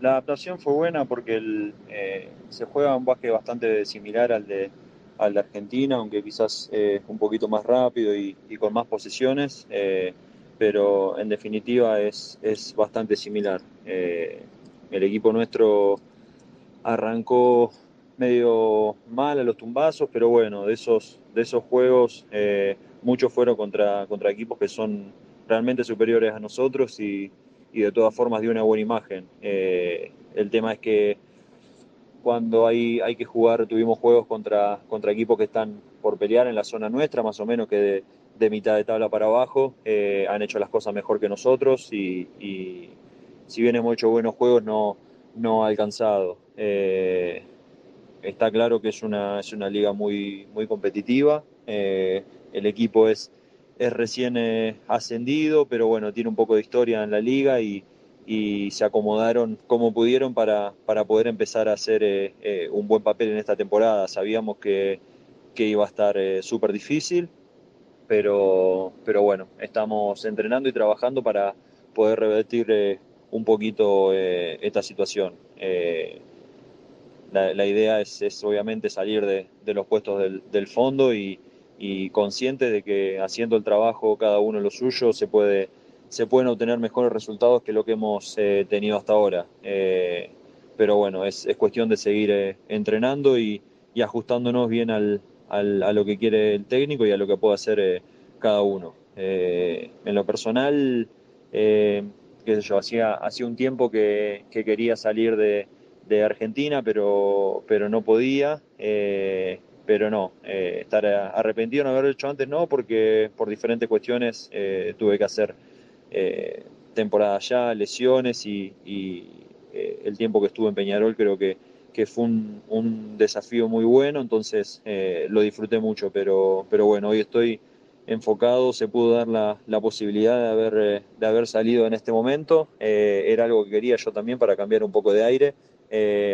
la adaptación fue buena porque eh, se juega un básquet bastante similar al de, Argentina, aunque quizás eh, un poquito más rápido y, con más posiciones, eh, pero en definitiva es, bastante similar. el equipo nuestro arrancó medio mal a los tumbazos, pero bueno, de esos, de esos juegos muchos fueron contra equipos que son realmente superiores a nosotros y, y de todas formas dio una buena imagen. Eh, el tema es que cuando hay, hay que jugar, tuvimos juegos contra, contra equipos que están por pelear en la zona nuestra, más o menos que de, mitad de tabla para abajo, eh, han hecho las cosas mejor que nosotros y, si bien hemos hecho buenos juegos, no, no ha alcanzado. Eh, está claro que es una, es una liga muy, muy competitiva, el equipo es es recién eh, ascendido, pero bueno, tiene un poco de historia en la liga y, se acomodaron como pudieron para, para poder empezar a hacer eh, eh, un buen papel en esta temporada. Sabíamos que, iba a estar súper difícil, pero, pero bueno, estamos entrenando y trabajando para poder revertir un poquito esta situación. La, idea es, obviamente salir de, los puestos del fondo y, y consciente de que haciendo el trabajo cada uno lo suyo se puede se pueden obtener mejores resultados que lo que hemos eh, tenido hasta ahora. Eh, pero bueno, es, es, cuestión de seguir eh, entrenando y, y, ajustándonos bien al, al, a lo que quiere el técnico y a lo que puede hacer cada uno. en lo personal, qué sé yo, hacía, hacía un tiempo que, que quería salir de, de, Argentina, pero, pero no podía pero no, eh, estar arrepentido de no haberlo hecho antes no, porque por diferentes cuestiones eh, tuve que hacer eh, temporada allá, lesiones y, el tiempo que estuve en Peñarol creo que, que fue un, desafío muy bueno, entonces lo disfruté mucho, pero, pero bueno, hoy estoy enfocado, se pudo dar la, la posibilidad de haber, de haber salido en este momento, era algo que quería yo también para cambiar un poco de aire,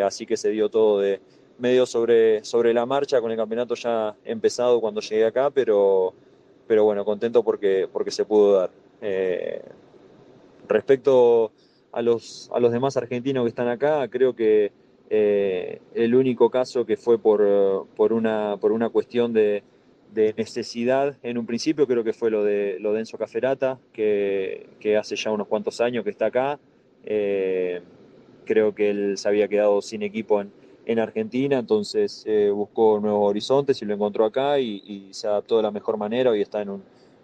así que se dio todo de medio sobre, sobre la marcha con el campeonato ya empezado cuando llegué acá, pero, pero bueno, contento porque, porque se pudo dar. Eh, respecto a los, a los demás argentinos que están acá, creo que eh, el único caso que fue por, por, una, por una cuestión de, de, necesidad en un principio, creo que fue lo de, lo de Enzo Caferata, que, hace ya unos cuantos años que está acá. Eh, creo que él se había quedado sin equipo en, en Argentina, entonces eh, buscó nuevos horizontes y lo encontró acá y, se adaptó de la mejor manera y está en un,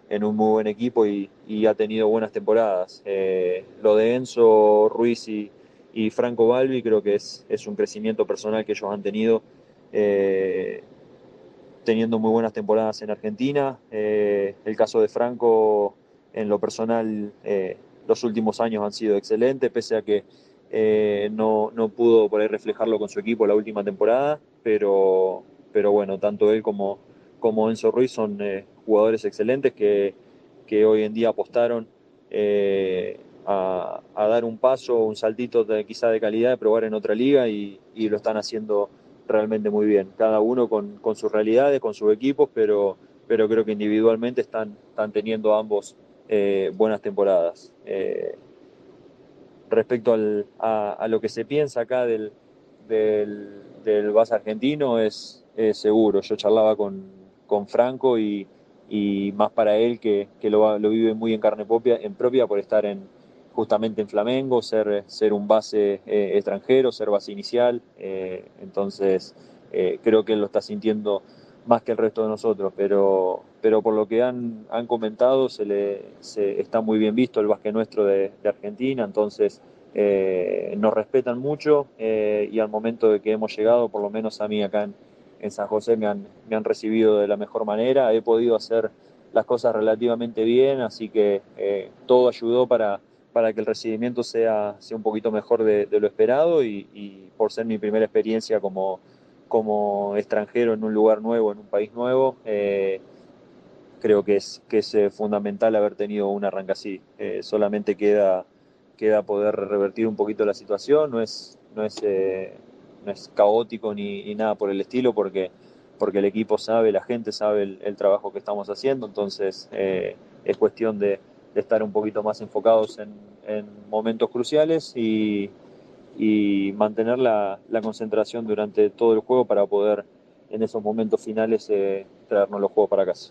en un muy buen equipo y, ha tenido buenas temporadas. Eh, lo de Enzo, Ruiz y, Franco Balbi creo que es, es, un crecimiento personal que ellos han tenido eh, teniendo muy buenas temporadas en Argentina. el caso de Franco en lo personal los últimos años han sido excelentes, pese a que eh, no, no, pudo por ahí reflejarlo con su equipo la última temporada, pero, pero bueno, tanto él como, como Enzo Ruiz son eh, jugadores excelentes que, que, hoy en día apostaron eh, a, a, dar un paso, un saltito de, quizá de calidad de probar en otra liga y, y lo están haciendo realmente muy bien, cada uno con, con, sus realidades, con sus equipos, pero, pero creo que individualmente están, están teniendo ambos buenas temporadas respecto al, a, lo que se piensa acá del, del, del argentino es, seguro. Yo charlaba con, con Franco y, y, más para él que, que lo, lo, vive muy en carne propia, en propia por estar en, justamente en Flamengo, ser, ser un base eh, extranjero, ser base inicial. Eh, entonces eh, creo que él lo está sintiendo más que el resto de nosotros, pero, pero por lo que han, han comentado se le se, está muy bien visto el básquet nuestro de, Argentina, entonces eh, nos respetan mucho eh, y al momento de que hemos llegado, por lo menos a mí acá en, en San José me han, me han, recibido de la mejor manera, he podido hacer las cosas relativamente bien, así que eh, todo ayudó para, para que el recibimiento sea, sea un poquito mejor de, lo esperado y por ser mi primera experiencia como como extranjero en un lugar nuevo, en un país nuevo, eh, creo que es, que es eh, fundamental haber tenido un arranque así. Eh, solamente queda, queda poder revertir un poquito la situación, no es, no es, no es caótico ni, nada por el estilo, porque, porque el equipo sabe, la gente sabe el, trabajo que estamos haciendo, entonces es cuestión de, estar un poquito más enfocados en, en momentos cruciales y y mantener la, la, concentración durante todo el juego para poder en esos momentos finales eh, traernos los juegos para casa.